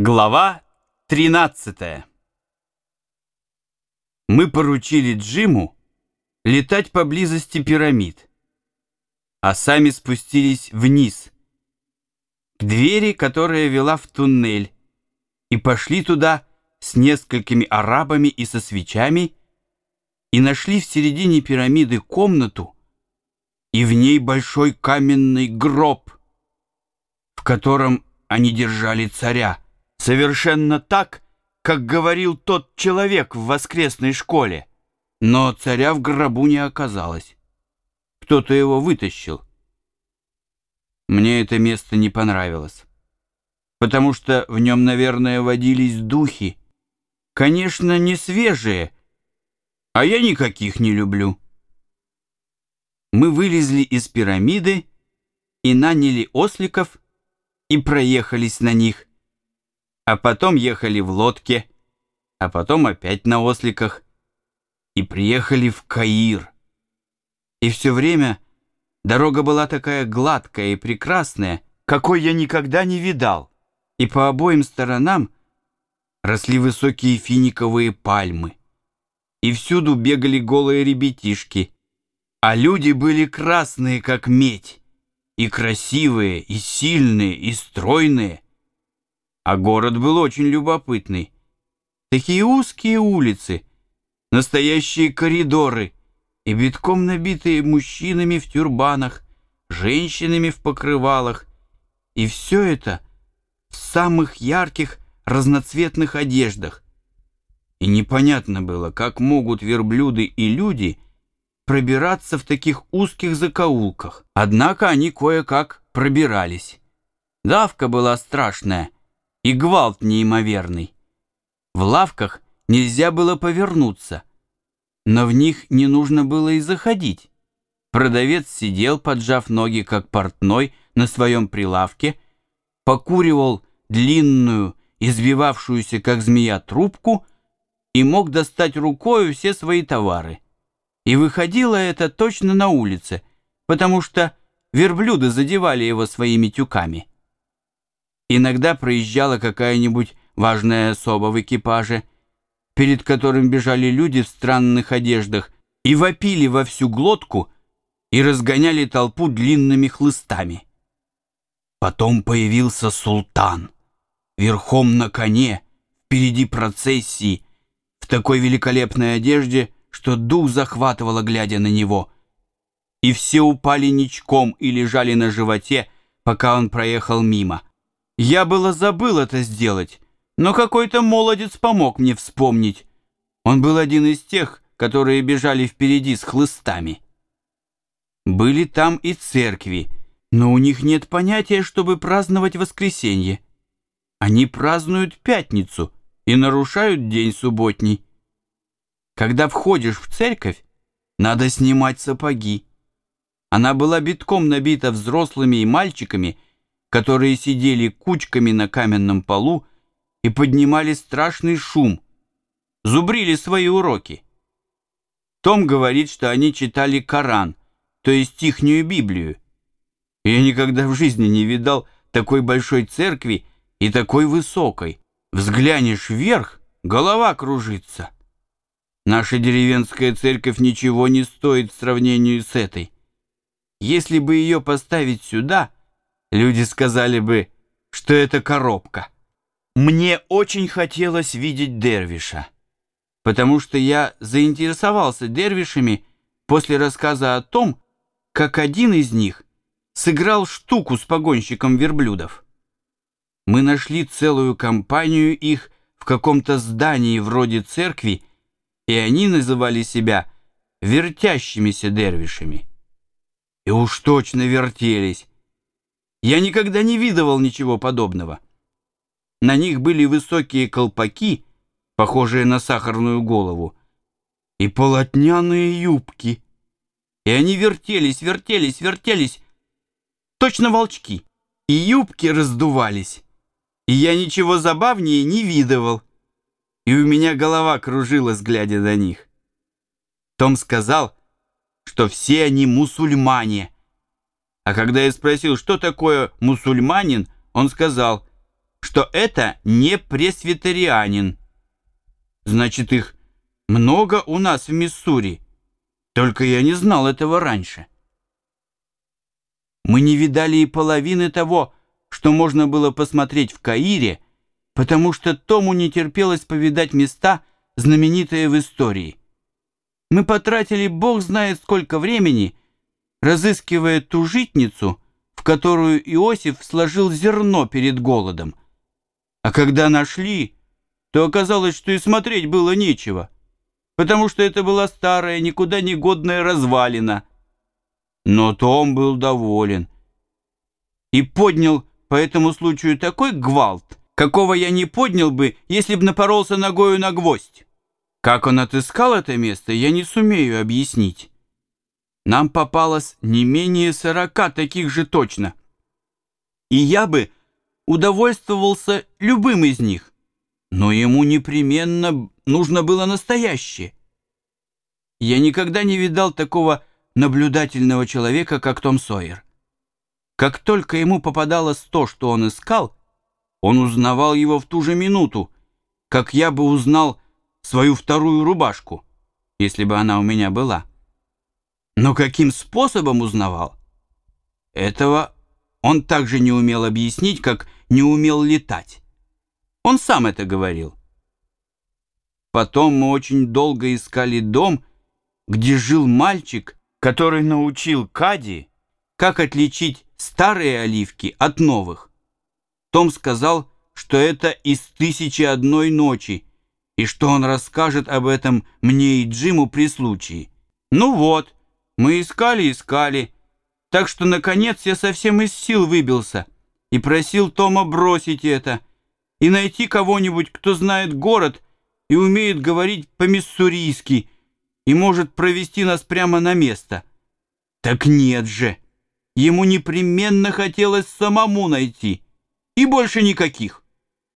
Глава 13 Мы поручили Джиму летать поблизости пирамид, а сами спустились вниз, к двери, которая вела в туннель, и пошли туда с несколькими арабами и со свечами, и нашли в середине пирамиды комнату, и в ней большой каменный гроб, в котором они держали царя. Совершенно так, как говорил тот человек в воскресной школе. Но царя в гробу не оказалось. Кто-то его вытащил. Мне это место не понравилось, потому что в нем, наверное, водились духи. Конечно, не свежие, а я никаких не люблю. Мы вылезли из пирамиды и наняли осликов и проехались на них а потом ехали в лодке, а потом опять на осликах и приехали в Каир. И все время дорога была такая гладкая и прекрасная, какой я никогда не видал, и по обоим сторонам росли высокие финиковые пальмы, и всюду бегали голые ребятишки, а люди были красные, как медь, и красивые, и сильные, и стройные — а город был очень любопытный. Такие узкие улицы, настоящие коридоры и битком набитые мужчинами в тюрбанах, женщинами в покрывалах. И все это в самых ярких разноцветных одеждах. И непонятно было, как могут верблюды и люди пробираться в таких узких закоулках. Однако они кое-как пробирались. Давка была страшная — и гвалт неимоверный. В лавках нельзя было повернуться, но в них не нужно было и заходить. Продавец сидел, поджав ноги, как портной, на своем прилавке, покуривал длинную, избивавшуюся, как змея, трубку и мог достать рукою все свои товары. И выходило это точно на улице, потому что верблюды задевали его своими тюками. Иногда проезжала какая-нибудь важная особа в экипаже, перед которым бежали люди в странных одеждах и вопили во всю глотку и разгоняли толпу длинными хлыстами. Потом появился султан, верхом на коне, впереди процессии, в такой великолепной одежде, что дух захватывало, глядя на него. И все упали ничком и лежали на животе, пока он проехал мимо. Я было забыл это сделать, но какой-то молодец помог мне вспомнить. Он был один из тех, которые бежали впереди с хлыстами. Были там и церкви, но у них нет понятия, чтобы праздновать воскресенье. Они празднуют пятницу и нарушают день субботний. Когда входишь в церковь, надо снимать сапоги. Она была битком набита взрослыми и мальчиками, которые сидели кучками на каменном полу и поднимали страшный шум, зубрили свои уроки. Том говорит, что они читали Коран, то есть ихнюю Библию. Я никогда в жизни не видал такой большой церкви и такой высокой. Взглянешь вверх, голова кружится. Наша деревенская церковь ничего не стоит в сравнении с этой. Если бы ее поставить сюда — люди сказали бы, что это коробка. Мне очень хотелось видеть Дервиша, потому что я заинтересовался Дервишами после рассказа о том, как один из них сыграл штуку с погонщиком верблюдов. Мы нашли целую компанию их в каком-то здании вроде церкви, и они называли себя вертящимися дервишами. И уж точно вертелись, я никогда не видывал ничего подобного. На них были высокие колпаки, похожие на сахарную голову, и полотняные юбки. И они вертелись, вертелись, вертелись, точно волчки. И юбки раздувались. И я ничего забавнее не видывал. И у меня голова кружилась, глядя на них. Том сказал, что все они мусульмане — а когда я спросил, что такое мусульманин, он сказал, что это не пресвитерианин. Значит, их много у нас в Миссури. Только я не знал этого раньше. Мы не видали и половины того, что можно было посмотреть в Каире, потому что Тому не терпелось повидать места, знаменитые в истории. Мы потратили бог знает сколько времени, разыскивая ту житницу, в которую Иосиф сложил зерно перед голодом. А когда нашли, то оказалось, что и смотреть было нечего, потому что это была старая, никуда не годная развалина. Но Том был доволен и поднял по этому случаю такой гвалт, какого я не поднял бы, если б напоролся ногою на гвоздь. Как он отыскал это место, я не сумею объяснить. Нам попалось не менее сорока таких же точно. И я бы удовольствовался любым из них, но ему непременно нужно было настоящее. Я никогда не видал такого наблюдательного человека, как Том Сойер. Как только ему попадалось то, что он искал, он узнавал его в ту же минуту, как я бы узнал свою вторую рубашку, если бы она у меня была. Но каким способом узнавал? Этого он также не умел объяснить, как не умел летать. Он сам это говорил. Потом мы очень долго искали дом, где жил мальчик, который научил Кади, как отличить старые оливки от новых. Том сказал, что это из «Тысячи одной ночи», и что он расскажет об этом мне и Джиму при случае. Ну вот, мы искали-искали, так что, наконец, я совсем из сил выбился и просил Тома бросить это и найти кого-нибудь, кто знает город и умеет говорить по-миссурийски и может провести нас прямо на место. Так нет же, ему непременно хотелось самому найти, и больше никаких.